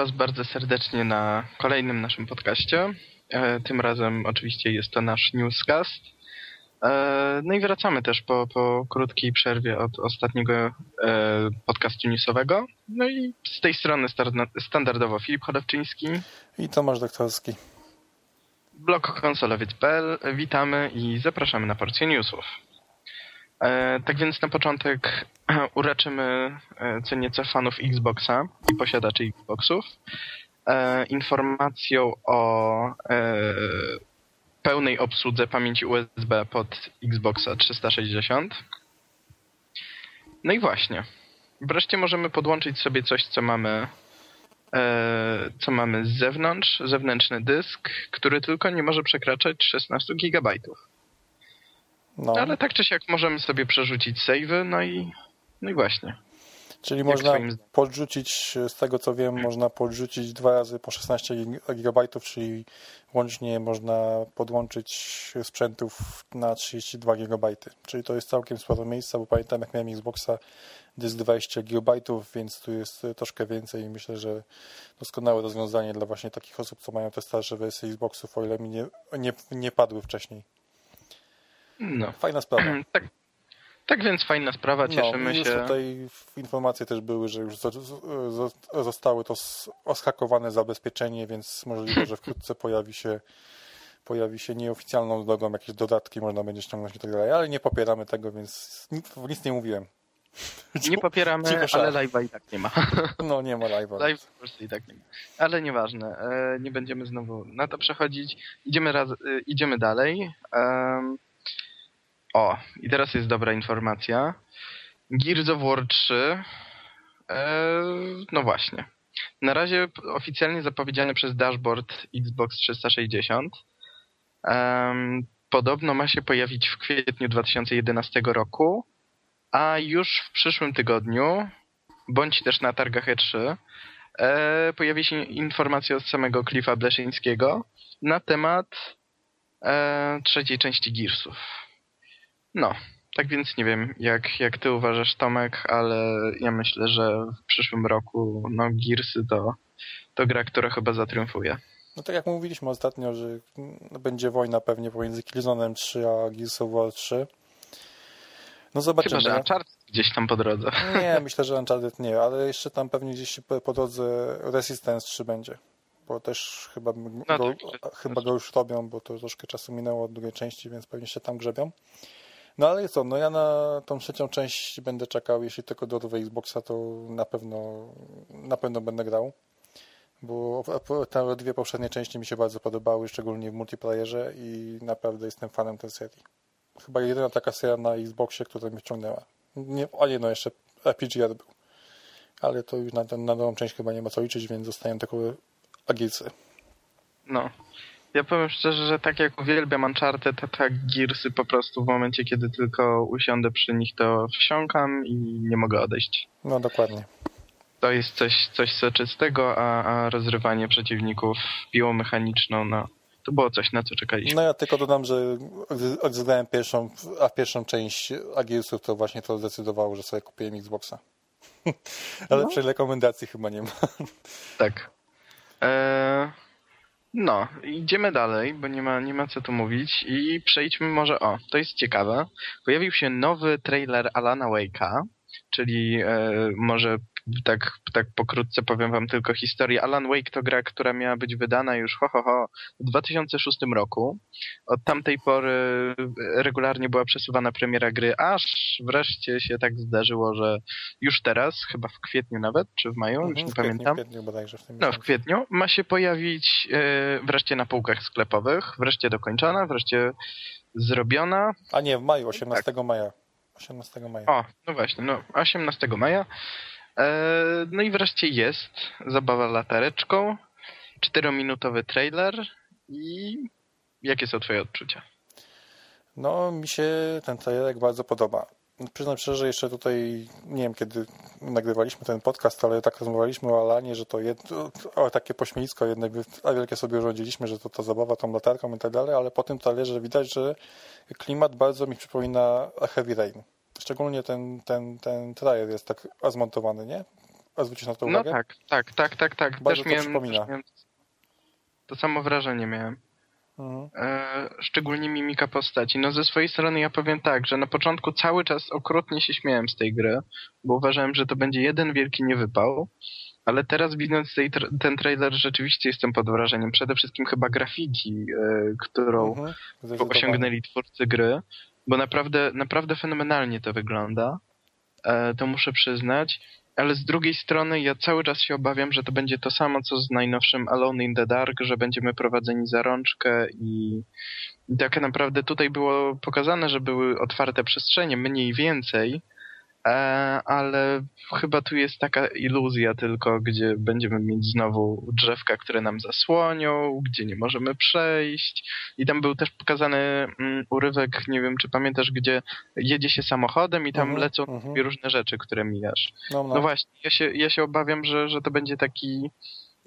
Was bardzo serdecznie na kolejnym naszym podcaście. E, tym razem oczywiście jest to nasz newscast. E, no i wracamy też po, po krótkiej przerwie od ostatniego e, podcastu newsowego. No i z tej strony standardowo Filip Chodowczyński i Tomasz Doktorski. Blog konsolowiec.pl. Witamy i zapraszamy na porcję newsów. Tak więc na początek uraczymy co nieco fanów Xboxa i posiadaczy Xboxów informacją o pełnej obsłudze pamięci USB pod Xboxa 360. No i właśnie. Wreszcie możemy podłączyć sobie coś, co mamy e, co mamy z zewnątrz, zewnętrzny dysk, który tylko nie może przekraczać 16 GB. No. Ale tak czy siak możemy sobie przerzucić savey, no i, no i właśnie. Czyli można podrzucić, z tego co wiem, można podrzucić dwa razy po 16 GB, czyli łącznie można podłączyć sprzętów na 32 GB. Czyli to jest całkiem sporo miejsca, bo pamiętam jak miałem Xboxa dysk 20 GB, więc tu jest troszkę więcej i myślę, że doskonałe rozwiązanie dla właśnie takich osób, co mają te starsze wersje Xboxów, o ile mi nie, nie, nie padły wcześniej. No. Fajna sprawa. tak, tak więc fajna sprawa, no, cieszymy no, już się. tutaj informacje też były, że już zostały to oschakowane zabezpieczenie, więc możliwe, że wkrótce pojawi się pojawi się nieoficjalną drogą jakieś dodatki, można będzie ściągnąć i tak dalej, ale nie popieramy tego, więc nic, nic nie mówiłem. Nie popieramy, ale live'a i tak nie ma. No nie ma live'a. Live po prostu i tak nie ma. Ale nieważne, e, nie będziemy znowu na to przechodzić. Idziemy, raz, e, idziemy dalej. O, i teraz jest dobra informacja. Gears of War 3. E, no właśnie. Na razie oficjalnie zapowiedziany przez dashboard Xbox 360. E, podobno ma się pojawić w kwietniu 2011 roku, a już w przyszłym tygodniu, bądź też na targach E3, e, pojawi się informacja od samego Cliffa Bleszyńskiego na temat e, trzeciej części Gearsów. No, tak więc nie wiem, jak, jak ty uważasz Tomek, ale ja myślę, że w przyszłym roku no Gearsy to, to gra, która chyba zatriumfuje. No tak jak mówiliśmy ostatnio, że będzie wojna pewnie pomiędzy Killzone'em 3 a Gears of War 3. No zobaczymy. Chyba, że Uncharted gdzieś tam po drodze. Nie, myślę, że Uncharted nie, ale jeszcze tam pewnie gdzieś po drodze Resistance 3 będzie. Bo też chyba, no, go, tak, chyba go już robią, bo to troszkę czasu minęło od drugiej części, więc pewnie się tam grzebią. No ale co, no ja na tą trzecią część będę czekał, jeśli tylko do nowej Xboxa, to na pewno, na pewno będę grał. Bo te dwie poprzednie części mi się bardzo podobały, szczególnie w multiplayerze i naprawdę jestem fanem tej serii. Chyba jedyna taka seria na Xboxie, która mnie wciągnęła. Nie, a nie, no jeszcze RPGR był. Ale to już na, na nową część chyba nie ma co liczyć, więc zostają tylko agilcy. No. Ja powiem szczerze, że tak jak uwielbiam Uncharted, to tak Gearsy po prostu w momencie, kiedy tylko usiądę przy nich, to wsiąkam i nie mogę odejść. No dokładnie. To jest coś, coś soczystego, a, a rozrywanie przeciwników piłą mechaniczną, no to było coś, na co czekaliśmy. No ja tylko dodam, że odzyskałem pierwszą, a pierwszą część Agiusów to właśnie to zdecydowało, że sobie kupiłem Xboxa. Ale no. przy rekomendacji chyba nie ma. Tak. Eee... No, idziemy dalej, bo nie ma, nie ma co tu mówić i przejdźmy może, o, to jest ciekawe. Pojawił się nowy trailer Alana Wake'a, czyli e, może tak, tak pokrótce powiem wam tylko historię. Alan Wake to gra, która miała być wydana już ho, ho, ho, w 2006 roku. Od tamtej pory regularnie była przesuwana premiera gry, aż wreszcie się tak zdarzyło, że już teraz, chyba w kwietniu nawet, czy w maju, już mhm, nie w pamiętam. W kwietniu bodajże w tym No, w kwietniu ma się pojawić e, wreszcie na półkach sklepowych, wreszcie dokończona, wreszcie zrobiona. A nie, w maju, 18 tak. maja. 18 maja. O, no właśnie, no 18 maja. E, no i wreszcie jest zabawa latareczką, czterominutowy trailer i jakie są twoje odczucia? No, mi się ten trailer bardzo podoba. Przyznam szczerze, jeszcze tutaj nie wiem kiedy nagrywaliśmy ten podcast, ale tak rozmawialiśmy o Alanie, że to jedno, o, takie pośmiewisko jednak a wielkie sobie urządziliśmy, że to ta zabawa tą latarką i tak dalej, ale po tym trailerze widać, że klimat bardzo mi przypomina Heavy Rain. Szczególnie ten, ten, ten trailer jest tak zmontowany, nie? A zwrócisz na to no uwagę? No tak, tak, tak, tak, tak. Bardzo też to miałem, przypomina. też miałem to samo wrażenie miałem. Mhm. E, szczególnie mimika postaci. No ze swojej strony ja powiem tak, że na początku cały czas okrutnie się śmiałem z tej gry, bo uważałem, że to będzie jeden wielki niewypał, ale teraz widząc tej, ten trailer rzeczywiście jestem pod wrażeniem. Przede wszystkim chyba grafiki, e, którą Mhm. Osiągnęli twórcy gry, bo naprawdę, naprawdę fenomenalnie to wygląda. E, to muszę przyznać. Ale z drugiej strony ja cały czas się obawiam, że to będzie to samo, co z najnowszym Alone in the Dark, że będziemy prowadzeni za rączkę i, tak naprawdę tutaj było pokazane, że były otwarte przestrzenie, mniej więcej, ale chyba tu jest taka iluzja tylko, gdzie będziemy mieć znowu drzewka, które nam zasłonią, gdzie nie możemy przejść. I tam był też pokazany mm, urywek, nie wiem czy pamiętasz, gdzie jedzie się samochodem i tam Mhm, lecą mhm. różne rzeczy, które mijasz. No, no. No właśnie, ja się, ja się obawiam, że, że to będzie taki,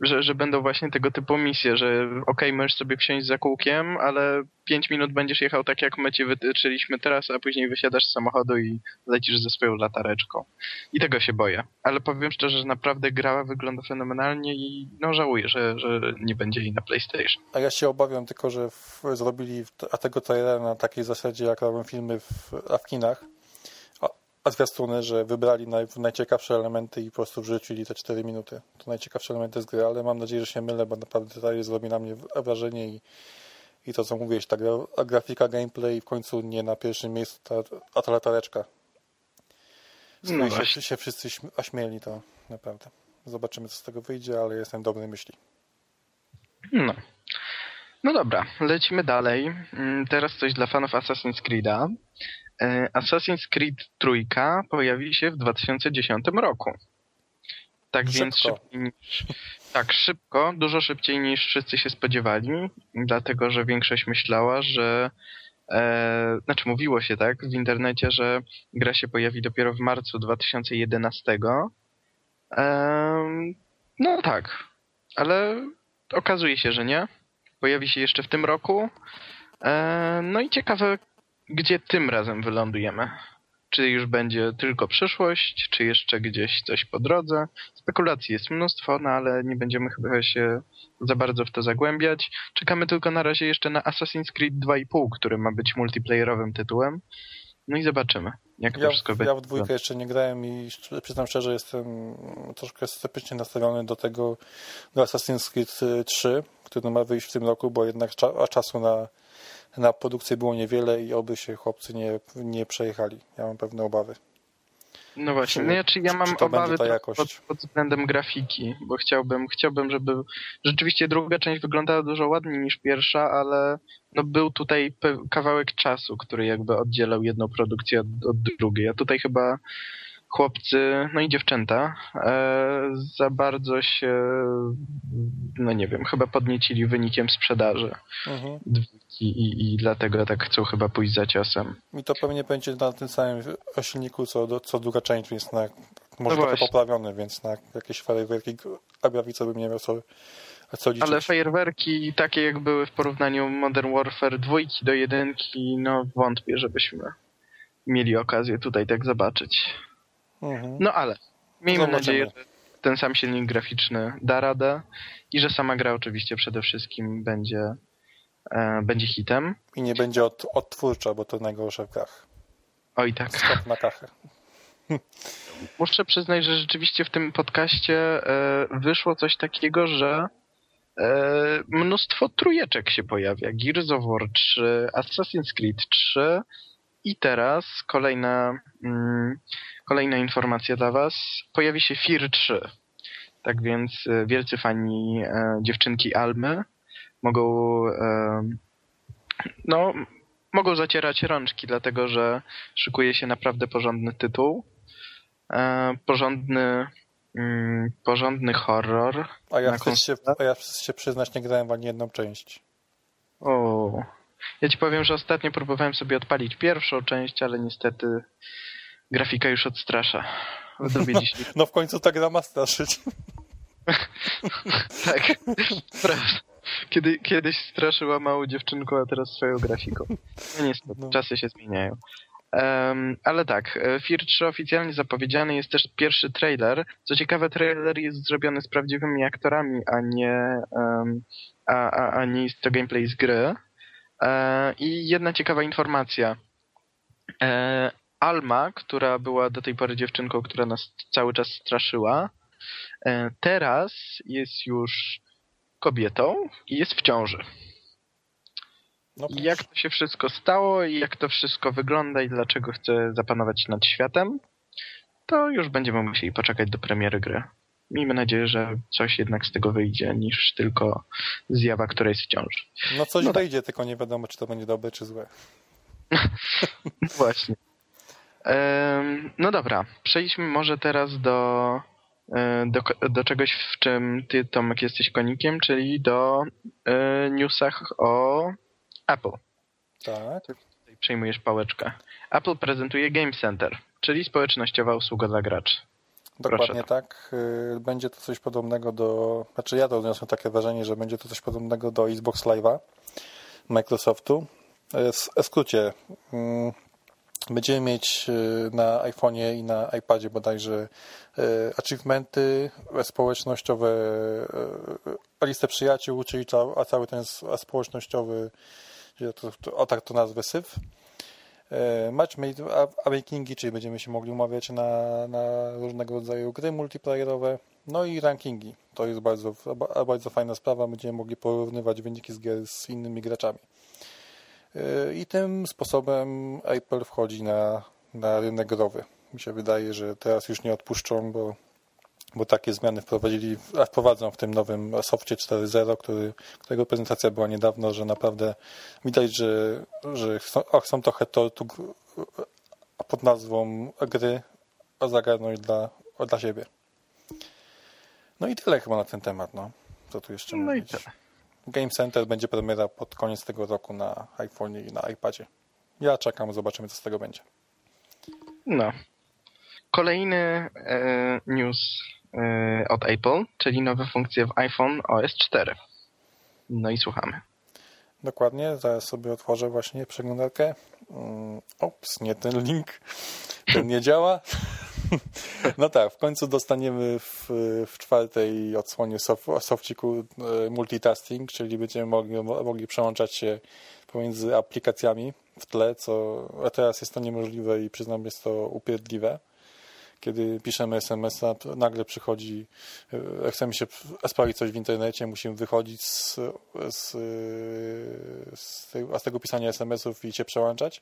że, że będą właśnie tego typu misje, że okej, możesz sobie wsiąść za kółkiem, ale pięć minut będziesz jechał tak, jak my ci wytyczyliśmy teraz, a później wysiadasz z samochodu i lecisz ze swoją latareczką. I tego się boję. Ale powiem szczerze, że naprawdę gra wygląda fenomenalnie i no żałuję, że, że nie będzie jej na PlayStation. A ja się obawiam tylko, że w, zrobili a tego trailera na takiej zasadzie, jak robią filmy w, a w kinach, a, zwiastuny, że wybrali naj, najciekawsze elementy i po prostu wrzucili te 4 minuty. To najciekawsze elementy z gry, ale mam nadzieję, że się mylę, bo naprawdę trailer zrobi na mnie wrażenie i, i to, co mówiłeś, ta gra, grafika, gameplay w końcu nie na pierwszym miejscu, ta, a ta latareczka. Z No się, się wszyscy śm- ośmieli, to naprawdę. Zobaczymy, co z tego wyjdzie, ale jestem dobrej myśli. No. No dobra, lecimy dalej. Mm, Teraz coś dla fanów Assassin's Creed'a. E, Assassin's Creed trójka pojawi się w 2010 roku. Tak więc Szybko. szybciej niż, tak, szybko, dużo szybciej niż wszyscy się spodziewali, dlatego że większość myślała, że e, znaczy mówiło się tak w internecie, że gra się pojawi dopiero w marcu 2011. Em, no tak, ale okazuje się, że nie. Pojawi się jeszcze w tym roku. E, no i ciekawe, gdzie tym razem wylądujemy. Czy już będzie tylko przyszłość, czy jeszcze gdzieś coś po drodze. Spekulacji jest mnóstwo, no ale nie będziemy chyba się za bardzo w to zagłębiać. Czekamy tylko na razie jeszcze na Assassin's Creed 2,5, który ma być multiplayerowym tytułem. No i zobaczymy, jak to Ja, wszystko w- będzie. ja w dwójkę jeszcze nie grałem i przyznam szczerze, jestem troszkę sceptycznie nastawiony do tego do Assassin's Creed y, 3, który ma wyjść w tym roku, bo jednak cza- a czasu na, na produkcję było niewiele i oby się chłopcy nie, nie przejechali. Ja mam pewne obawy. No właśnie, no ja, czy ja mam czy to obawy pod, pod względem grafiki, bo chciałbym, chciałbym, żeby rzeczywiście druga część wyglądała dużo ładniej niż pierwsza, ale no był tutaj kawałek czasu, który jakby oddzielał jedną produkcję od, od drugiej. A tutaj chyba chłopcy, no i dziewczęta, e, za bardzo się, no nie wiem, chyba podniecili wynikiem sprzedaży Mhm. Dwójki i, i dlatego tak chcą chyba pójść za ciosem. I to pewnie będzie na tym samym silniku, co, do, co druga część, więc na, może No trochę poprawiony, więc na jakieś fajerwerki Abrawica bym nie miał co, co liczyć. Ale fajerwerki takie jak były w porównaniu Modern Warfare dwójki do jedynki, no wątpię, żebyśmy mieli okazję tutaj tak zobaczyć. Mhm. No ale miejmy Zobaczymy. nadzieję, że ten sam silnik graficzny da radę i że sama gra oczywiście przede wszystkim będzie, będzie hitem. I nie będzie od, odtwórcza, bo to najgorsze w grach. Oj tak. Skok na kachę. Muszę przyznać, że rzeczywiście w tym podcaście e, wyszło coś takiego, że e, mnóstwo trójeczek się pojawia. Gears of War 3, Assassin's Creed 3 i teraz kolejna, mm, kolejna informacja dla Was. Pojawi się Fear 3. Tak więc e, wielcy fani e, dziewczynki Almy mogą e, no, mogą zacierać rączki, dlatego że szykuje się naprawdę porządny tytuł. E, porządny, mm, porządny horror. A ja, chcę się, a ja chcę się przyznać, nie grałem w ani jedną część. O. Ja ci powiem, że ostatnio próbowałem sobie odpalić pierwszą część, ale niestety grafika już odstrasza. Się. No w końcu ta gra ma straszyć. tak, prawda. Kiedy, kiedyś straszyła małą dziewczynką, a teraz swoją grafiką. No niestety, No. czasy się zmieniają. Um, ale tak, e, Fear 3 oficjalnie zapowiedziany jest też pierwszy trailer. Co ciekawe, trailer jest zrobiony z prawdziwymi aktorami, a nie, um, a, a, a nie jest to gameplay z gry. E, I jedna ciekawa informacja. E, Alma, która była do tej pory dziewczynką, która nas cały czas straszyła, e, teraz jest już kobietą i jest w ciąży. No I jak to się wszystko stało i jak to wszystko wygląda i dlaczego chce zapanować nad światem, to już będziemy musieli poczekać do premiery gry. Miejmy nadzieję, że coś jednak z tego wyjdzie, niż tylko zjawa, która jest w ciąży. No coś no wyjdzie, tak. tylko nie wiadomo, czy to będzie dobre, czy złe. Właśnie. No dobra, przejdźmy może teraz do, do, do czegoś, w czym ty, Tomek, jesteś konikiem, czyli do e, newsach o Apple. Tak. Tutaj przejmujesz pałeczkę. Apple prezentuje Game Center, czyli społecznościowa usługa dla graczy. Dokładnie tak. Y, będzie to coś podobnego do... Znaczy ja to odniosłem takie wrażenie, że będzie to coś podobnego do Xbox Live'a Microsoftu. W skrócie, mm, będziemy mieć y, na iPhone'ie i na iPadzie bodajże y, achievementy społecznościowe, listę przyjaciół, czyli cały ten społecznościowy o tak to nazwę syf. E, matchmakingi, czyli będziemy się mogli umawiać na, na różnego rodzaju gry multiplayerowe, no i rankingi. To jest bardzo, bardzo fajna sprawa, będziemy mogli porównywać wyniki z gier z innymi graczami. E, I tym sposobem Apple wchodzi na, na rynek growy. Mi się wydaje, że teraz już nie odpuszczą, bo bo takie zmiany wprowadzili, a wprowadzą w tym nowym softie 4.0, który, którego prezentacja była niedawno, że naprawdę widać, że, że chcą, chcą trochę to tu pod nazwą gry zagarnąć dla, dla siebie. No i tyle chyba na ten temat, no. Co tu jeszcze no mówić? Game Center będzie premiera pod koniec tego roku na iPhone i na iPadzie. Ja czekam, zobaczymy co z tego będzie. No. Kolejny e, news Y, od Apple, czyli nowe funkcje w iPhone OS 4. No i słuchamy. Dokładnie, zaraz sobie otworzę właśnie przeglądarkę. Mm, ops, nie ten link. Ten nie działa. No tak, w końcu dostaniemy w, w czwartej odsłonie sof, softiku y, multitasking, czyli będziemy mogli, mogli przełączać się pomiędzy aplikacjami w tle, co a teraz jest to niemożliwe i przyznam, jest to upierdliwe kiedy piszemy SMS-a, nagle przychodzi, e, chcemy się sprawdzić coś w internecie, musimy wychodzić z, z, z, tego, z tego pisania SMS-ów i się przełączać.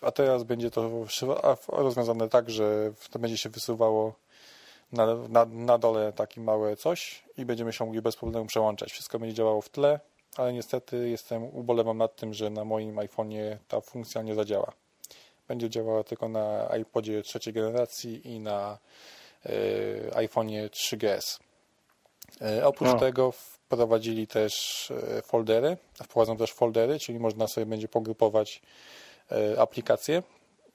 A teraz będzie to rozwiązane tak, że to będzie się wysuwało na, na, na dole takie małe coś i będziemy się mogli bez problemu przełączać. Wszystko będzie działało w tle, ale niestety jestem, ubolewam nad tym, że na moim iPhone'ie ta funkcja nie zadziała będzie działała tylko na iPodzie trzeciej generacji i na y, iPhone'ie 3GS. Y, oprócz tego wprowadzili też e, foldery, wprowadzą też foldery, czyli można sobie będzie pogrupować aplikacje.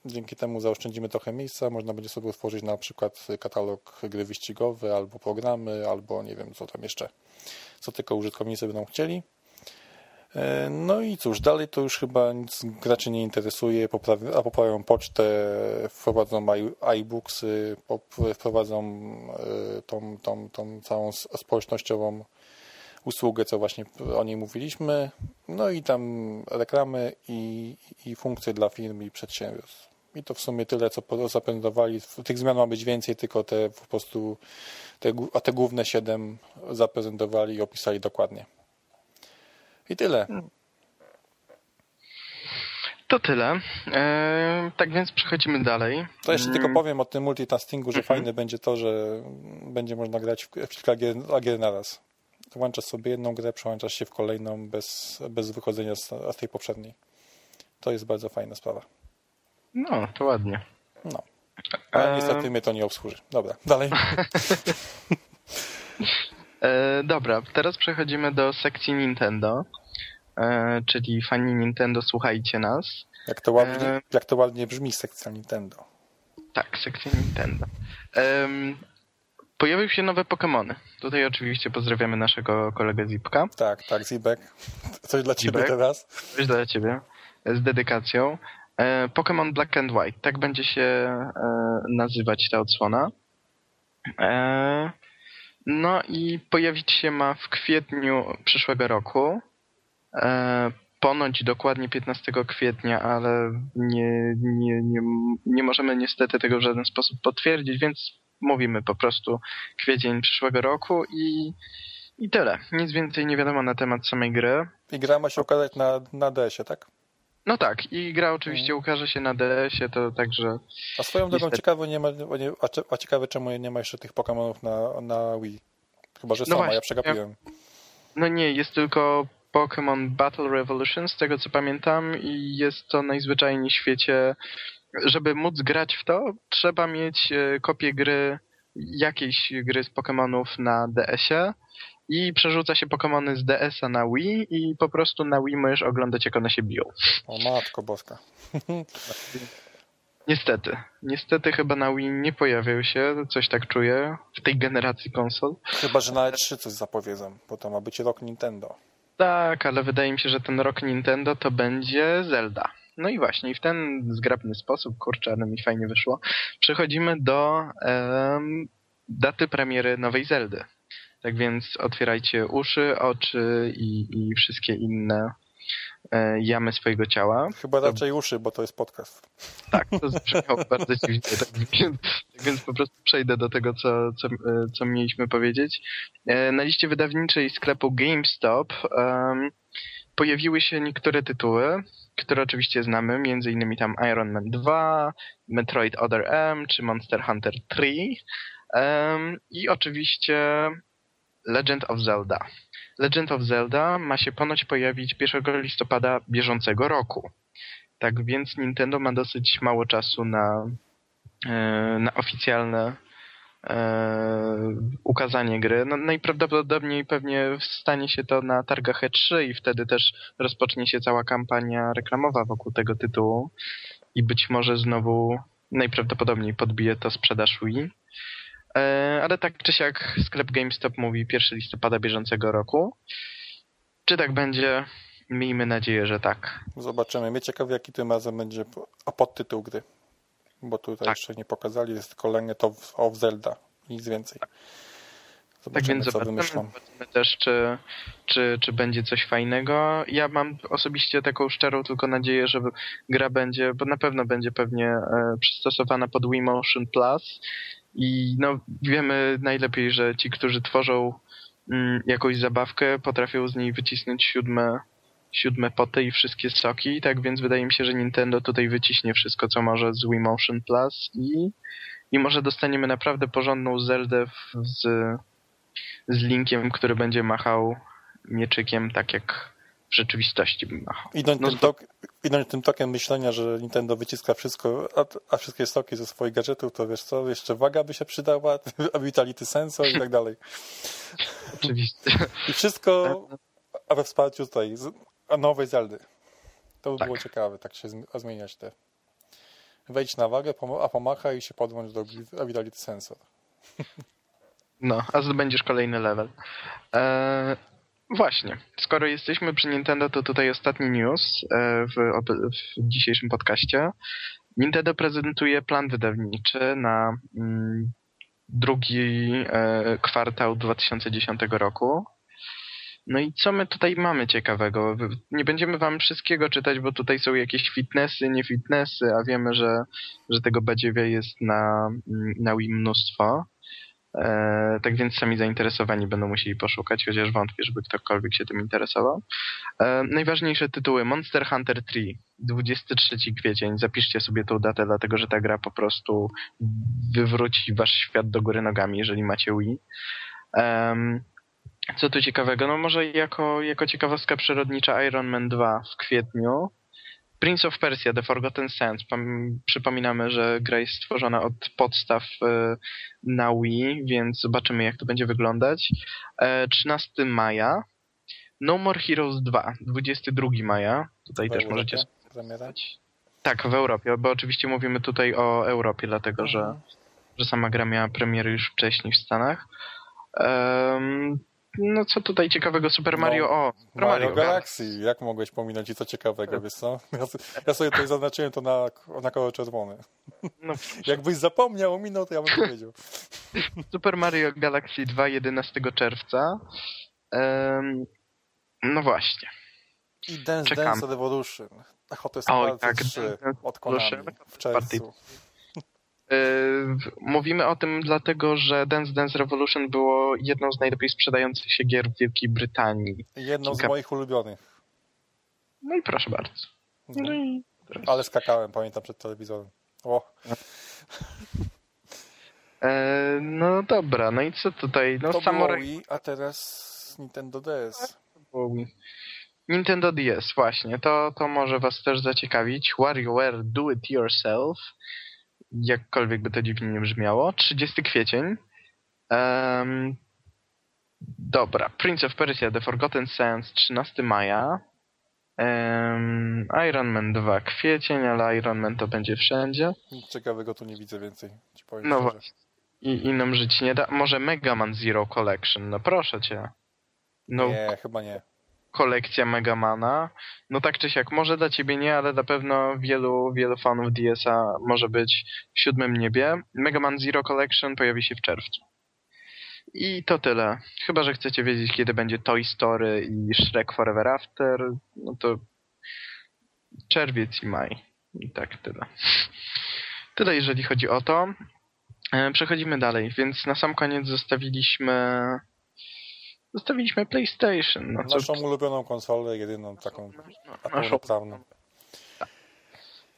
Dzięki temu zaoszczędzimy trochę miejsca. Można będzie sobie utworzyć na przykład katalog gry wyścigowe, albo programy, albo nie wiem co tam jeszcze, co tylko użytkownicy będą chcieli. E, no i cóż, dalej to już chyba nic graczy nie interesuje, a poprawią pocztę, wprowadzą iBooksy, wprowadzą e, tą, tą, tą całą społecznościową usługę, co właśnie o niej mówiliśmy, no i tam reklamy i, i funkcje dla firm i przedsiębiorstw. I to w sumie tyle, co zaprezentowali. Tych zmian ma być więcej, tylko te po prostu, te, a te główne siedem zaprezentowali i opisali dokładnie. I tyle. To tyle. E, tak więc przechodzimy dalej. To jeszcze tylko mm. powiem o tym multitaskingu, że mhm. fajne będzie to, że będzie można grać w, w kilka gier, gier naraz. Włączasz sobie jedną grę, przełączasz się w kolejną bez, bez wychodzenia z, z tej poprzedniej. To jest bardzo fajna sprawa. No, to ładnie. No. Ale e... niestety mnie to nie obsłuży. Dobra, dalej. E, dobra, teraz przechodzimy do sekcji Nintendo, e, czyli fani Nintendo, słuchajcie nas. Jak to ładnie, e, jak to ładnie brzmi sekcja Nintendo. Tak, sekcja Nintendo. E, pojawiły się nowe Pokémony. Tutaj oczywiście pozdrawiamy naszego kolegę Zipka. Tak, tak, Zipek. Coś dla ciebie teraz. Coś dla ciebie. Z dedykacją. E, Pokémon Black and White, tak będzie się e, nazywać ta odsłona. E, no i pojawić się ma w kwietniu przyszłego roku. Ponoć dokładnie 15 kwietnia, ale nie, nie, nie, nie możemy niestety tego w żaden sposób potwierdzić, więc mówimy po prostu kwiecień przyszłego roku i, i tyle. Nic więcej nie wiadomo na temat samej gry. I gra ma się okazać na, na DS-ie, tak? No tak, i gra oczywiście mhm. ukaże się na DS-ie, to także... A swoją drogą ciekawe, nie ma, a ciekawe czemu nie ma jeszcze tych Pokémonów na, na Wii. Chyba, że no sama, ja przegapiłem. No nie, jest tylko Pokémon Battle Revolution, z tego co pamiętam, i jest to najzwyczajniej w świecie. Żeby móc grać w to, trzeba mieć e, kopię gry, jakiejś gry z Pokémonów na DS-ie i przerzuca się Pokémony z DS-a na Wii i po prostu na Wii możesz oglądać jak one się biją. O matko boska. Niestety. Niestety chyba na Wii nie pojawił się, coś tak czuję, w tej generacji konsol. Chyba, że na E3 coś zapowiedzą, bo to ma być rok Nintendo. Tak, ale wydaje mi się, że ten rok Nintendo to będzie Zelda. No i właśnie, i w ten zgrabny sposób, kurczę, ale mi fajnie wyszło, przechodzimy do um, daty premiery nowej Zeldy. Tak więc otwierajcie uszy, oczy i, i wszystkie inne e, jamy swojego ciała. Chyba raczej to... uszy, bo to jest podcast. Tak, to brzmiało bardzo dziwnie. Tak więc, tak więc po prostu przejdę do tego, co, co, e, co mieliśmy powiedzieć. E, na liście wydawniczej sklepu GameStop um, pojawiły się niektóre tytuły, które oczywiście znamy, innymi tam Iron Man 2, Metroid Other M czy Monster Hunter 3. Um, I oczywiście Legend of Zelda. Legend of Zelda ma się ponoć pojawić 1 listopada bieżącego roku. Tak więc Nintendo ma dosyć mało czasu na, e, na oficjalne e, ukazanie gry. No, najprawdopodobniej pewnie stanie się to na targach E3 i wtedy też rozpocznie się cała kampania reklamowa wokół tego tytułu i być może znowu najprawdopodobniej podbije to sprzedaż Wii. E, ale tak czy siak sklep GameStop mówi 1 listopada bieżącego roku. Czy tak będzie? Miejmy nadzieję, że tak. Zobaczymy. Mnie ciekawi, jaki tym razem będzie podtytuł gry. Bo tutaj tak. jeszcze nie pokazali, jest kolejny to of Zelda. Nic więcej. Tak. Zobaczymy, tak więc zobaczymy, zobaczymy też, czy, czy, czy będzie coś fajnego. Ja mam osobiście taką szczerą tylko nadzieję, że gra będzie, bo na pewno będzie pewnie e, przystosowana pod Wii Motion Plus i no, wiemy najlepiej, że ci, którzy tworzą mm, jakąś zabawkę, potrafią z niej wycisnąć siódme, siódme poty i wszystkie soki, tak więc wydaje mi się, że Nintendo tutaj wyciśnie wszystko, co może z Wii Motion Plus i, i może dostaniemy naprawdę porządną Zeldę z, z Linkiem, który będzie machał mieczykiem tak jak w rzeczywistości bym machał. Idąc, no, tym, tok, idąc tym tokiem myślenia, że Nintendo wyciska wszystko, a, a, wszystkie stoki ze swoich gadżetów, to wiesz co, jeszcze waga by się przydała, Vitality Sensor i tak dalej. Oczywiście. I wszystko a we wsparciu tutaj, nowej Zeldy. To by tak. było ciekawe, tak się zmieniać te. Wejdź na wagę, a pomacha i się podłącz do Vitality Sensor. No, a zdobędziesz kolejny level. Eee, Właśnie. Skoro jesteśmy przy Nintendo, to tutaj ostatni news e, w, w dzisiejszym podcaście. Nintendo prezentuje plan wydawniczy na mm, drugi e, kwartał 2010 roku. No i co my tutaj mamy ciekawego? Nie będziemy wam wszystkiego czytać, bo tutaj są jakieś fitnessy, nie fitnessy, a wiemy, że, że tego badziewia jest na, na Wii mnóstwo. E, tak więc sami zainteresowani będą musieli poszukać, chociaż wątpię, żeby ktokolwiek się tym interesował. E, najważniejsze tytuły Monster Hunter 3, 23 kwiecień. Zapiszcie sobie tą datę, dlatego że ta gra po prostu wywróci wasz świat do góry nogami, jeżeli macie Wii. Co tu ciekawego? No może jako, jako ciekawostka przyrodnicza Iron Man 2 w kwietniu. Prince of Persia, The Forgotten Sands. Przypominamy, że gra jest stworzona od podstaw e, na Wii, więc zobaczymy jak to będzie wyglądać. 13 e, maja. No More Heroes 2, 22 maja. Tutaj w też Europie możecie zamierać. Tak, w Europie, bo oczywiście mówimy tutaj o Europie, dlatego mhm. że, że sama gra miała premierę już wcześniej w Stanach. Um, no co tutaj ciekawego? Super Mario, no, o, Super Mario, Mario Galaxy. Jak mogłeś pominąć i co ciekawego, wiesz co? Ja, ja sobie tutaj zaznaczyłem to na, na kolor czerwony. No, Jakbyś zapomniał, ominął, to ja bym powiedział. Super Mario Galaxy 2 11 czerwca. Um, no właśnie. I Dance Czekam. Dance Revolution. Hot o, tak, 3 od Konami w czerwcu. Yy, mówimy o tym dlatego, że Dance Dance Revolution było jedną z najlepiej sprzedających się gier w Wielkiej Brytanii. Jedną Kilka... z moich ulubionych. No i proszę bardzo. No i. Ale skakałem, pamiętam, przed telewizorem. O. E, no dobra, no i co tutaj? No, to Samurai... Wii, a teraz Nintendo DS. Nintendo DS, właśnie. To, to może was też zaciekawić. WarioWare Do It Yourself jakkolwiek by to dziwnie nie brzmiało. 30 kwiecień. Um, dobra, Prince of Persia The Forgotten Sands 13 maja. Um, Iron Man 2 kwiecień, ale Iron Man to będzie wszędzie. Ciekawego tu nie widzę więcej. Ci powiem no właśnie. I, I nam żyć nie da. Może Mega Man Zero Collection, no proszę cię. No, nie, chyba nie kolekcja Megamana. No tak czy siak, może dla ciebie nie, ale na pewno wielu, wielu fanów DS-a może być w siódmym niebie. Megaman Zero Collection pojawi się w czerwcu. I to tyle. Chyba, że chcecie wiedzieć, kiedy będzie Toy Story i Shrek Forever After, no to czerwiec i maj. I tak tyle. Tyle jeżeli chodzi o to. E, przechodzimy dalej, więc na sam koniec zostawiliśmy Zostawiliśmy PlayStation. No, Naszą co... ulubioną konsolę, jedyną taką pełnoprawną.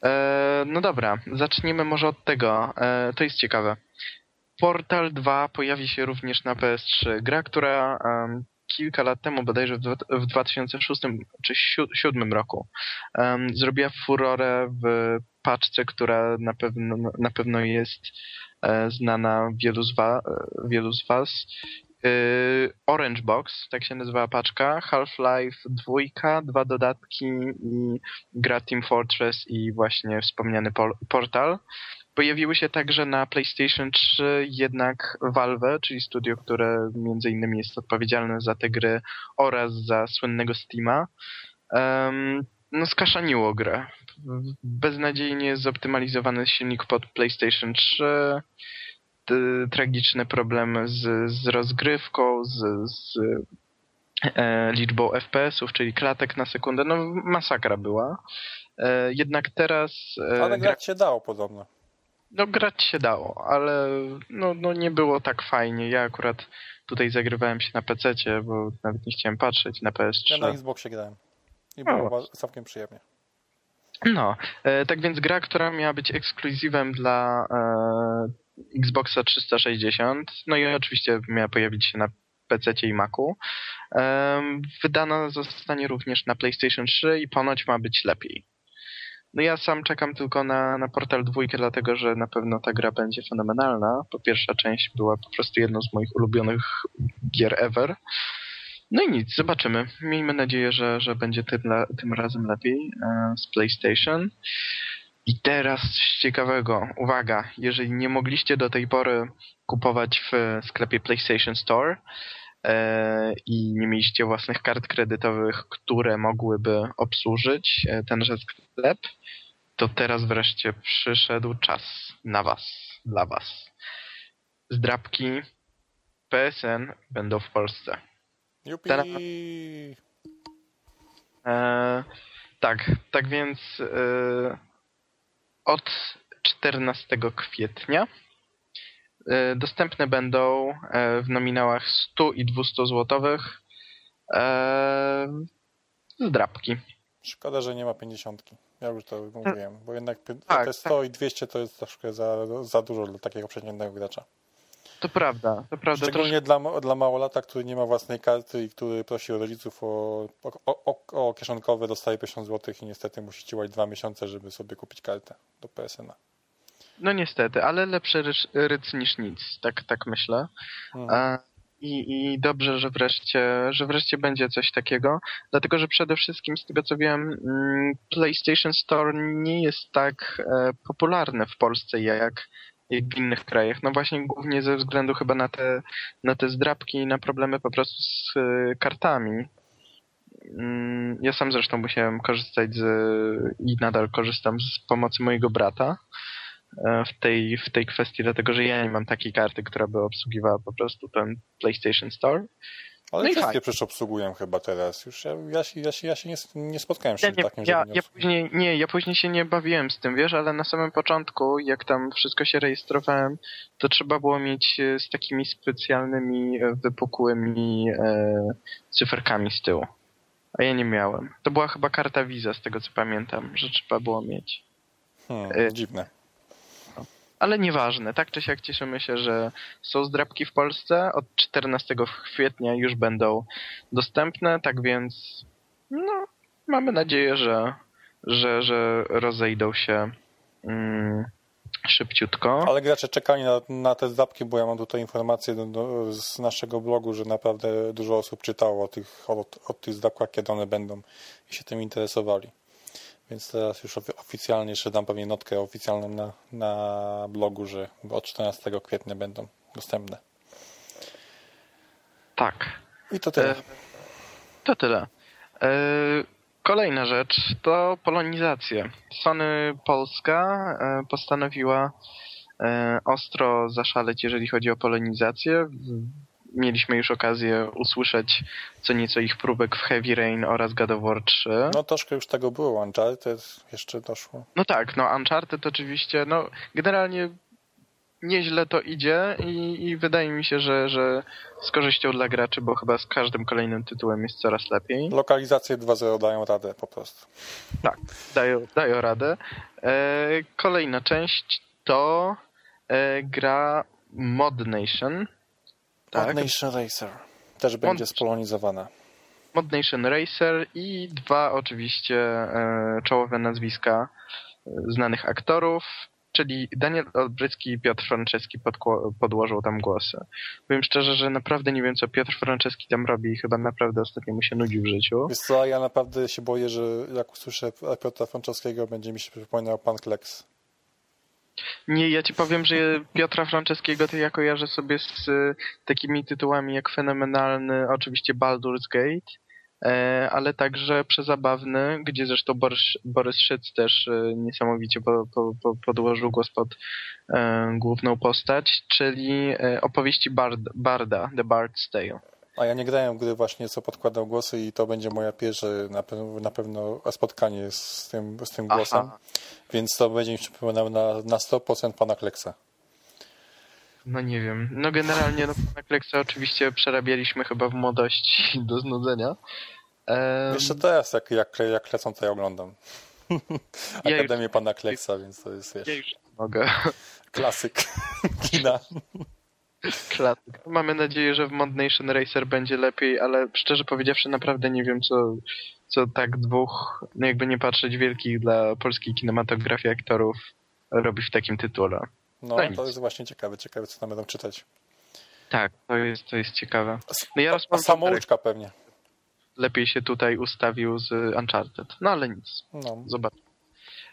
E, no dobra, zacznijmy może od tego. E, to jest ciekawe. Portal 2 pojawi się również na PS3. Gra, która um, kilka lat temu, bodajże w, w 2006 czy 2007 roku, um, zrobiła furorę w paczce, która na pewno, na pewno jest e, znana wielu z, wa, wielu z Was Orange Box, tak się nazywa paczka, Half-Life 2, dwa dodatki i gra Team Fortress i właśnie wspomniany Portal. Pojawiły się także na PlayStation 3 jednak Valve, czyli studio, które między innymi jest odpowiedzialne za te gry oraz za słynnego Steama. Um, no skaszaniło grę. Beznadziejnie zoptymalizowany silnik pod PlayStation 3, tragiczne problemy z, z rozgrywką, z, z e, liczbą FPS-ów, czyli klatek na sekundę. No masakra była. E, jednak teraz... E, ale grać się dało podobno. No grać się dało, ale no, no nie było tak fajnie. Ja akurat tutaj zagrywałem się na PC, bo nawet nie chciałem patrzeć na PS3. Ja na Xboxie grałem. I było no. całkiem przyjemnie. No, tak więc gra, która miała być ekskluzywem dla Xboxa 360, no i oczywiście miała pojawić się na PC i Macu. Wydana zostanie również na PlayStation 3 i ponoć ma być lepiej. No ja sam czekam tylko na, na Portal 2, dlatego że na pewno ta gra będzie fenomenalna, bo pierwsza część była po prostu jedną z moich ulubionych gier ever. No i nic, zobaczymy. Miejmy nadzieję, że, że będzie tym, tym razem lepiej e, z PlayStation. I teraz coś ciekawego. Uwaga, jeżeli nie mogliście do tej pory kupować w sklepie PlayStation Store e, i nie mieliście własnych kart kredytowych, które mogłyby obsłużyć e, tenże sklep, to teraz wreszcie przyszedł czas na was, dla was. Zdrabki PSN będą w Polsce. Jupi! Teraz... E, tak, tak więc e, od 14 kwietnia. E, dostępne będą e, w nominałach 100 i 200 złotowych e, zdrabki. Szkoda, że nie ma 50. Ja już to mówiłem, bo jednak tak, te 100 tak. i 200 to jest troszkę za, za dużo dla takiego przeciętnego gracza. To prawda, to prawda. Szczególnie troszkę... dla, dla małolata, który nie ma własnej karty i który prosi rodziców o, o, o, o kieszonkowe, dostaje 50 zł i niestety musi ciłać dwa miesiące, żeby sobie kupić kartę do PSN-a. No niestety, ale lepszy ryc niż nic, tak, tak myślę. Mhm. I, I dobrze, że wreszcie, że wreszcie będzie coś takiego, dlatego że przede wszystkim z tego co wiem, mm, PlayStation Store nie jest tak e, popularny w Polsce jak jak w innych krajach. No właśnie głównie ze względu chyba na te, na te zdrabki i na problemy po prostu z y, kartami. Mm, ja sam zresztą musiałem korzystać z, i nadal korzystam z pomocy mojego brata e, w tej, w tej kwestii, dlatego że ja nie mam takiej karty, która by obsługiwała po prostu ten PlayStation Store. Ale no wszystkie przecież obsługuję chyba teraz. Już ja, ja, ja, ja się nie, nie spotkałem się ja, nie, takim, ja, ja później Nie, ja później się nie bawiłem z tym, wiesz, ale na samym początku, jak tam wszystko się rejestrowałem, to trzeba było mieć e, z takimi specjalnymi, e, wypukłymi e, cyferkami z tyłu. A ja nie miałem. To była chyba karta Visa, z tego co pamiętam, że trzeba było mieć. Hmm, e, dziwne ale nieważne. Tak czy siak cieszymy się, że są zdrabki w Polsce. Od 14 kwietnia już będą dostępne, tak więc no, mamy nadzieję, że, że, że rozejdą się mm, szybciutko. Ale gracze czekali na, na te zdrabki, bo ja mam tutaj informację do, do, z naszego blogu, że naprawdę dużo osób czytało o tych, o, o tych zdrabkach, kiedy one będą i się tym interesowali. Więc teraz już oficjalnie jeszcze dam pewnie notkę oficjalną na, na blogu, że od 14 kwietnia będą dostępne. Tak. I to tyle. E, to tyle. E, kolejna rzecz to polonizacja. Sony Polska e, postanowiła e, ostro zaszaleć, jeżeli chodzi o polonizację mieliśmy już okazję usłyszeć co nieco ich próbek w Heavy Rain oraz God of War 3. No troszkę już tego było, Uncharted jeszcze doszło. No tak, no Uncharted oczywiście, no generalnie nieźle to idzie i, i wydaje mi się, że, że z korzyścią dla graczy, bo chyba z każdym kolejnym tytułem jest coraz lepiej. Lokalizacje 2.0 dają radę po prostu. Tak, dają, dają radę. E, kolejna część to e, gra Mod Nation, tak. Mod Nation Racer też będzie Mod... spolonizowana. Mod Nation Racer i dwa oczywiście e, czołowe nazwiska e, znanych aktorów, czyli Daniel Olbrycki i Piotr Franceski podłożą tam głosy. Powiem szczerze, że naprawdę nie wiem, co Piotr Franceski tam robi i chyba naprawdę ostatnio mu się nudzi w życiu. Wiesz co, ja naprawdę się boję, że jak usłyszę Piotra Franceskiego, będzie mi się przypominał pan Kleks. Nie, ja ci powiem, że Piotra Franceskiego to ja kojarzę sobie z y, takimi tytułami jak fenomenalny, oczywiście Baldur's Gate, e, ale także przezabawny, gdzie zresztą Borys, Borys Szyc też y, niesamowicie po, po, po, podłożył głos pod e, główną postać, czyli e, opowieści Bard, Barda, The Bard's Tale. A ja nie grałem gdy właśnie, co podkładał głosy i to będzie moja pierwsze na, pewno, na pewno spotkanie z tym, z tym głosem. Aha. Więc to będzie mi przypominał na, na 100% pana Kleksa. No nie wiem. No generalnie no, pana Kleksa oczywiście przerabialiśmy chyba w młodości do znudzenia. Um... Jeszcze teraz, jak, jak, jak lecą, to ja oglądam. Akademię już... pana Kleksa, więc to jest, wiesz... Ja już mogę. Klasyk kina. Klasyk. Mamy nadzieję, że w Mod Nation Racer będzie lepiej, ale szczerze powiedziawszy naprawdę nie wiem, co, co tak dwóch, no jakby nie patrzeć, wielkich dla polskiej kinematografii aktorów robi w takim tytule. No, no to jest właśnie ciekawe. Ciekawe, co tam będą czytać. Tak, to jest, to jest ciekawe. No ja a, a samouczka pewnie. Lepiej się tutaj ustawił z Uncharted. No ale nic. No. Zobaczmy.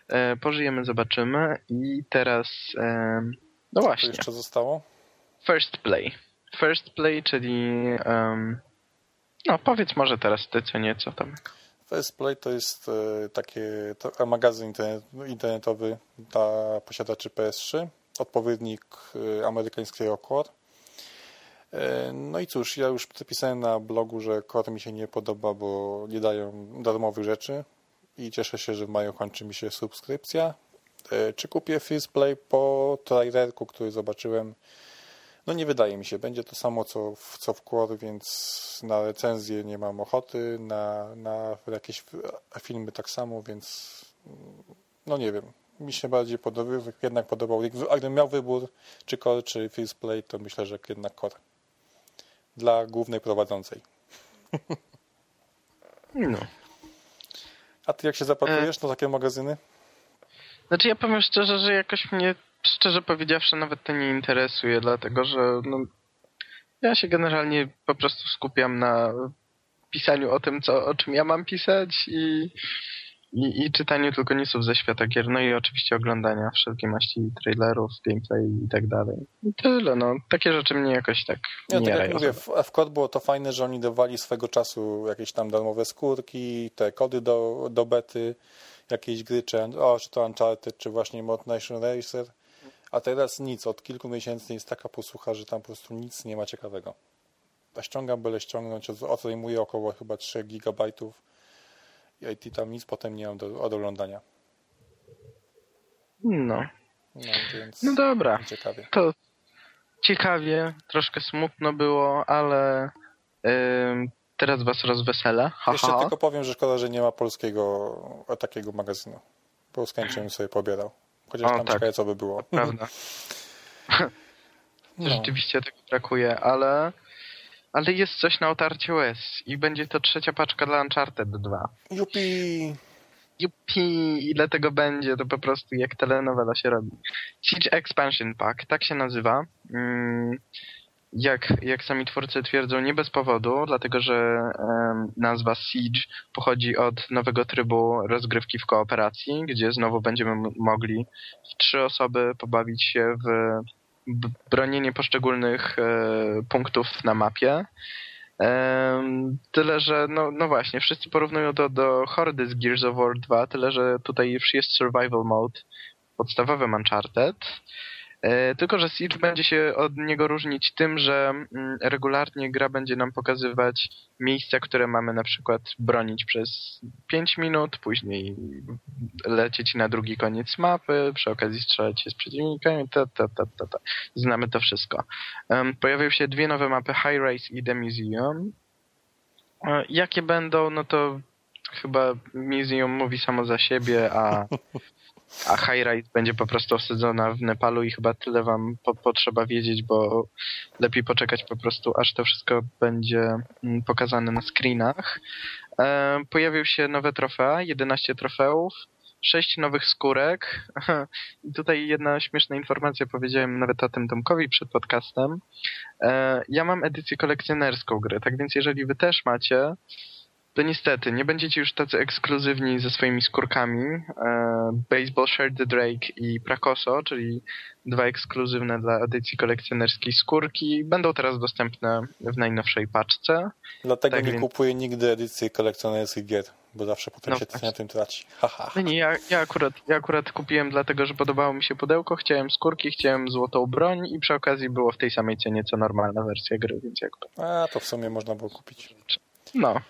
E, pożyjemy, zobaczymy. I teraz... E, no właśnie. Co jeszcze zostało? First Play. First Play, czyli um, no powiedz może teraz ty co nieco tam. First Play to jest e, taki magazyn internet, internetowy dla posiadaczy PS3, odpowiednik e, amerykańskiego Core. E, no i cóż, ja już napisałem na blogu, że Core mi się nie podoba, bo nie dają darmowych rzeczy i cieszę się, że w maju kończy mi się subskrypcja. Czy kupię First Play po trailerku, który zobaczyłem no nie wydaje mi się. Będzie to samo co w, co w Core, więc na recenzję nie mam ochoty, na, na jakieś filmy tak samo, więc no nie wiem. Mi się bardziej podobał, jednak podobał. Gdybym miał wybór, czy Core, czy First Play, to myślę, że jednak Core. Dla głównej prowadzącej. No. A ty jak się zapatrujesz e... na takie magazyny? Znaczy ja powiem szczerze, że jakoś mnie szczerze powiedziawszy nawet to nie interesuje, dlatego że no, ja się generalnie po prostu skupiam na pisaniu o tym, co, o czym ja mam pisać i I, I czytaniu tylko newsów ze świata gier, no i oczywiście oglądania wszelkiej maści trailerów, gameplay i tak dalej. I tyle, no. Takie rzeczy mnie jakoś tak ja, nie tak jak mówię, w, kod było to fajne, że oni dawali swego czasu jakieś tam darmowe skórki, te kody do, do bety, jakieś gry, czy, o, czy to Uncharted, czy właśnie Mod Nation Racer. A teraz nic, od kilku miesięcy jest taka posłucha, że tam po prostu nic nie ma ciekawego. A ściągam byle ściągnąć, odejmuję około chyba 3 gigabajtów i tam nic potem nie mam do, od oglądania. No. No, więc no dobra. Ciekawie. To ciekawie, troszkę smutno było, ale yy, teraz was rozwesela. Ha, Jeszcze ha. tylko powiem, że szkoda, że nie ma polskiego takiego magazynu. Bo z chęcią sobie pobierał. Chociaż o, tam tak. co by było. Prawda. no. Rzeczywiście tego brakuje, ale ale jest coś na otarcie łez i będzie to trzecia paczka dla Uncharted 2. Jupi! Jupi! Ile tego będzie, to po prostu jak telenowela się robi. Siege Expansion Pack, tak się nazywa. Mm, jak, jak sami twórcy twierdzą, nie bez powodu, dlatego że nazwa Siege pochodzi od nowego trybu rozgrywki w kooperacji, gdzie znowu będziemy mogli w trzy osoby pobawić się w bronienie poszczególnych e, punktów na mapie. E, tyle, że no, no właśnie, wszyscy porównują to do Hordy z Gears of War 2, tyle, że tutaj już jest survival mode, podstawowy Uncharted. E, tylko, że Siege będzie się od niego różnić tym, że mm, regularnie gra będzie nam pokazywać miejsca, które mamy na przykład bronić przez 5 minut, później lecieć na drugi koniec mapy, przy okazji strzelać się z przeciwnikami, ta, ta, ta, ta, ta. Znamy to wszystko. Pojawiły się dwie nowe mapy, High Rise i The Museum. E, jakie będą, no to chyba Museum mówi samo za siebie, a a Highrise będzie po prostu osadzona w Nepalu i chyba tyle wam po, potrzeba wiedzieć, bo lepiej poczekać po prostu, aż to wszystko będzie mm, pokazane na screenach. E, pojawił się nowe trofea, 11 trofeów, 6 nowych skórek. Tutaj jedna śmieszna informacja, powiedziałem nawet o tym Tomkowi przed podcastem. E, ja mam edycję kolekcjonerską gry, tak więc jeżeli wy też macie, to niestety nie będziecie już tacy ekskluzywni ze swoimi skórkami. E, Baseball Shirt the Drake i Prakoso, czyli dwa ekskluzywne dla edycji kolekcjonerskiej skórki, będą teraz dostępne w najnowszej paczce. Dlatego tak nie więc... kupuję nigdy edycji kolekcjonerskich gier, bo zawsze potem no się właśnie. na tym traci. No nie, ja, ja, akurat, ja akurat kupiłem dlatego, że podobało mi się pudełko, chciałem skórki, chciałem złotą broń i przy okazji było w tej samej cenie co normalna wersja gry, więc jakby... A, to w sumie można było kupić. No,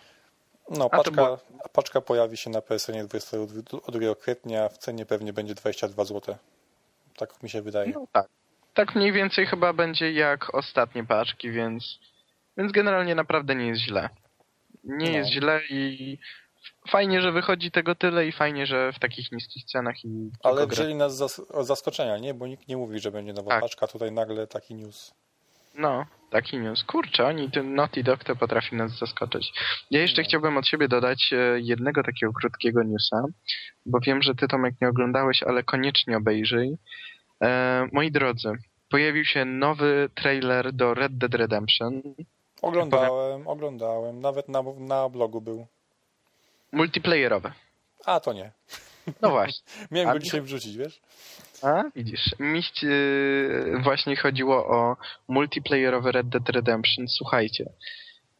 no, paczka, było... paczka pojawi się na PSN 22 kwietnia, w cenie pewnie będzie 22 zł. Tak mi się wydaje. No, tak. Tak mniej więcej chyba będzie jak ostatnie paczki, więc, więc generalnie naprawdę nie jest źle. Nie no. jest źle i fajnie, że wychodzi tego tyle i fajnie, że w takich niskich cenach i... Ale wzięli nas z zaskoczenia, nie? Bo nikt nie mówi, że będzie nowa tak. paczka, tutaj nagle taki news. No, taki news. Kurczę, oni, ten Naughty Dog to potrafi nas zaskoczyć. Ja jeszcze no. chciałbym od siebie dodać e, jednego takiego krótkiego newsa, bo wiem, że ty Tomek nie oglądałeś, ale koniecznie obejrzyj. E, moi drodzy, pojawił się nowy trailer do Red Dead Redemption. Oglądałem, oglądałem. Nawet na, na blogu był. Multiplayerowe. A, to nie. No właśnie. Miałem go dzisiaj wrzucić, wiesz? A, widzisz. Mi yy, właśnie chodziło o multiplayerowy Red Dead Redemption. Słuchajcie,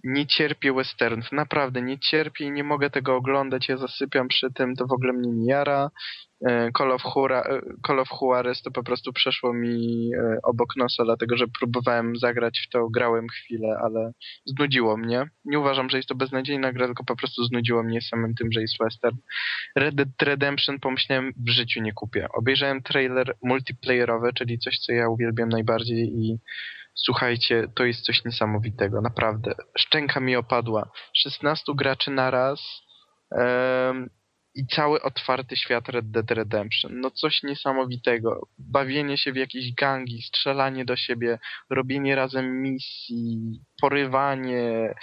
nie cierpię westernów, naprawdę nie cierpię i nie mogę tego oglądać, ja zasypiam przy tym, to w ogóle mnie nie jara. E, Call of, Hura, e, Call of Juarez to po prostu przeszło mi e, obok nosa, dlatego że próbowałem zagrać w to, grałem chwilę, ale znudziło mnie. Nie uważam, że jest to beznadziejna gra, tylko po prostu znudziło mnie samym tym, że jest western. Red Dead Redemption pomyślałem, w życiu nie kupię. Obejrzałem trailer multiplayerowy, czyli coś, co ja uwielbiam najbardziej i Słuchajcie, to jest coś niesamowitego, naprawdę. Szczęka mi opadła. 16 graczy naraz i cały otwarty świat Red Dead Redemption. No coś niesamowitego. Bawienie się w jakieś gangi, strzelanie do siebie, robienie razem misji, porywanie.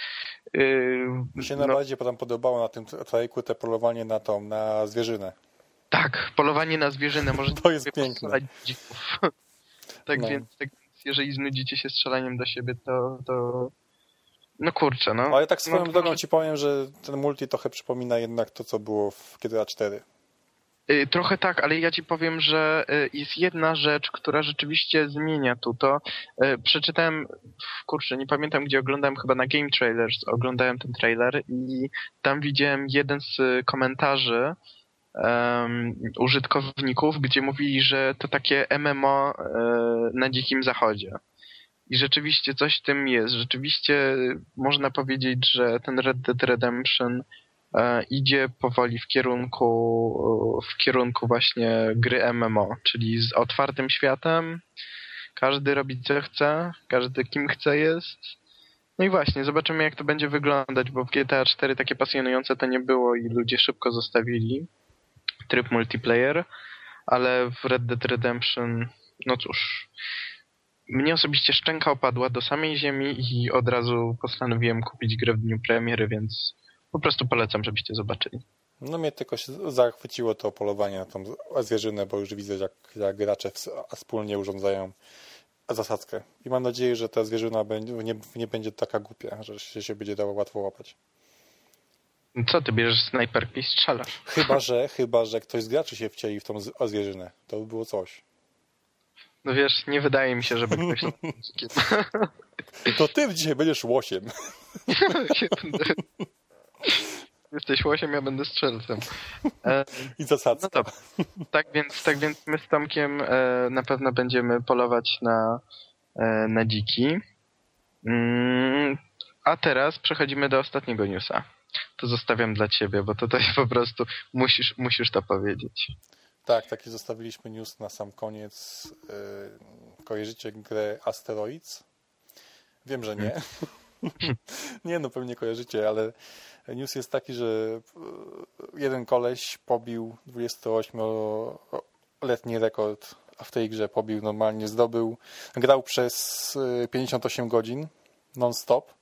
Yy, mi się no... najbardziej potem podobało na tym trajku te polowanie na tą, na zwierzynę. Tak, polowanie na zwierzynę. Może to jest piękne. tak no. więc, tak jeżeli znudzicie się strzelaniem do siebie, to, to No kurczę, no. Ale tak swoją no, drogą ci powiem, że ten multi trochę przypomina jednak to, co było w GTA 4. Y, trochę tak, ale ja ci powiem, że y, jest jedna rzecz, która rzeczywiście zmienia tu to. Y, przeczytałem, kurczę, nie pamiętam gdzie oglądałem, chyba na Game Trailers oglądałem ten trailer i tam widziałem jeden z komentarzy um, użytkowników, gdzie mówili, że to takie MMO na dzikim zachodzie. I rzeczywiście coś w tym jest. Rzeczywiście można powiedzieć, że ten Red Dead Redemption E, idzie powoli w kierunku, w kierunku właśnie gry MMO, czyli z otwartym światem. Każdy robi co chce, każdy kim chce jest. No i właśnie, zobaczymy jak to będzie wyglądać, bo w GTA 4 takie pasjonujące to nie było i ludzie szybko zostawili tryb multiplayer, ale w Red Dead Redemption, no cóż, mnie osobiście szczęka opadła do samej ziemi i od razu postanowiłem kupić grę w dniu premiery, więc po prostu polecam, żebyście zobaczyli. No mnie tylko się zachwyciło to polowanie na tą zwierzynę, bo już widzę, jak, jak gracze wspólnie urządzają zasadzkę. I mam nadzieję, że ta zwierzyna nie, nie będzie taka głupia, że się, się będzie dało łatwo łapać. Co, ty bierzesz snajperkę i strzelasz? Chyba, że, chyba, że ktoś z graczy się wcieli w tą zwierzynę. To by było coś. No wiesz, nie wydaje mi się, żeby ktoś... to ty dzisiaj będziesz łosiem. Jesteś łosiem, ja będę strzelcem. E, I zasadzka. No dobra. Tak więc, tak więc my z Tomkiem e, na pewno będziemy polować na, e, na dziki. Mm, a teraz przechodzimy do ostatniego newsa. To zostawiam dla ciebie, bo tutaj po prostu musisz, musisz to powiedzieć. Tak, taki zostawiliśmy news na sam koniec. E, kojarzycie grę Asteroids? Wiem, że nie. Nie, no pewnie kojarzycie, ale news jest taki, że e, jeden koleś pobił 28-letni rekord w tej grze, pobił normalnie, zdobył, grał przez 58 e, godzin non-stop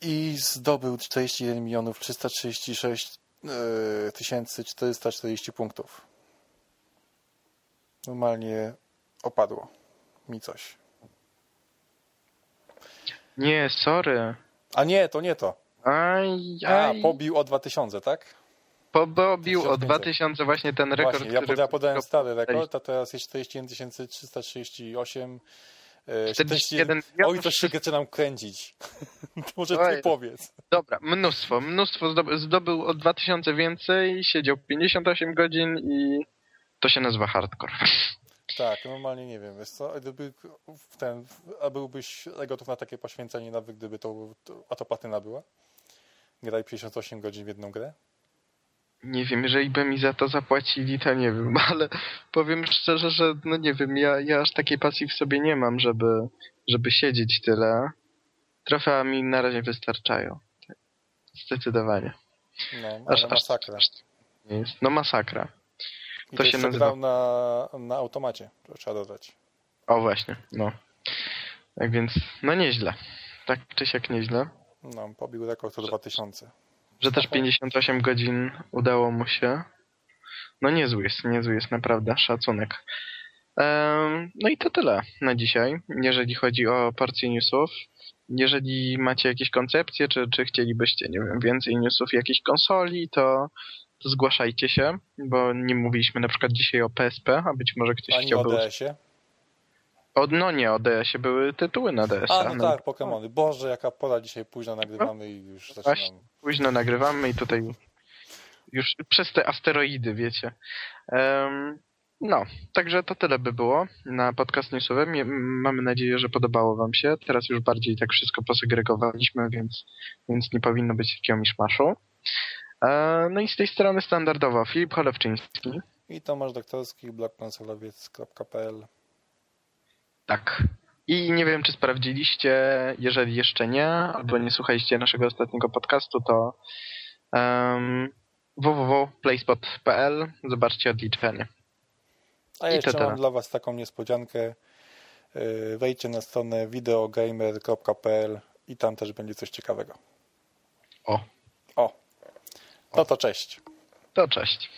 i zdobył 41 milionów 336 e, tysięcy 440 punktów. Normalnie opadło mi coś. Nie, sorry. A nie, to nie to. Aj, aj. A, pobił o 2000, tak? Pobił o 2000 właśnie ten rekord, właśnie, ja, który... Ja podałem stary rekord, a teraz jest 41 338 41 Oj, to się zaczynam kręcić. Może ty powiedz. Dobra, mnóstwo. Mnóstwo zdobył, zdobył o 2000 więcej, siedział 58 godzin i to się nazywa hardcore. Tak, normalnie nie wiem, wiesz co, gdyby ten, a byłbyś gotów na takie poświęcenie nawet gdyby to, a to platyna była? Graj 58 godzin w jedną grę? Nie wiem, jeżeli by mi za to zapłacili, to nie wiem, ale powiem szczerze, że no nie wiem, ja, ja aż takiej pasji w sobie nie mam, żeby, żeby siedzieć tyle. Trofea mi na razie wystarczają. Zdecydowanie. No, aż, masakra. Aż, nie jest. No masakra. I to, się nazywa... na, na automacie, to trzeba dodać. O właśnie, no. Tak więc, no nieźle. Tak czy siak nieźle. No, pobił rekord to 2000. Że też 58 godzin udało mu się. No niezły jest, niezły jest naprawdę, szacunek. Um, no i to tyle na dzisiaj, jeżeli chodzi o porcję newsów. Jeżeli macie jakieś koncepcje, czy, czy chcielibyście, nie wiem, więcej newsów jakiejś konsoli, to to zgłaszajcie się, bo nie mówiliśmy na przykład dzisiaj o PSP, a być może ktoś Ani chciałby... o DS-ie? O, no nie, o DS-ie były tytuły na DS. A, no, no tak, Pokémony. Boże, jaka pora dzisiaj późno nagrywamy i już zaczynamy. Właśnie, późno nagrywamy i tutaj już przez te asteroidy, wiecie. Um, no, także to tyle by było na podcast newsowym. Mamy nadzieję, że podobało wam się. Teraz już bardziej tak wszystko posegregowaliśmy, więc, więc nie powinno być takiego miszmaszu. E, no i z tej strony standardowo Filip Cholewczyński. I Tomasz Doktorski, blogplansolowiec.pl Tak. I nie wiem, czy sprawdziliście, jeżeli jeszcze nie, albo nie słuchaliście naszego ostatniego podcastu, to um, www.playspot.pl zobaczcie odliczenie. A I jeszcze mam dla Was taką niespodziankę. E, wejdźcie na stronę videogamer.pl i tam też będzie coś ciekawego. O. O. No to cześć. To cześć.